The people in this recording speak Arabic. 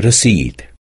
رصيد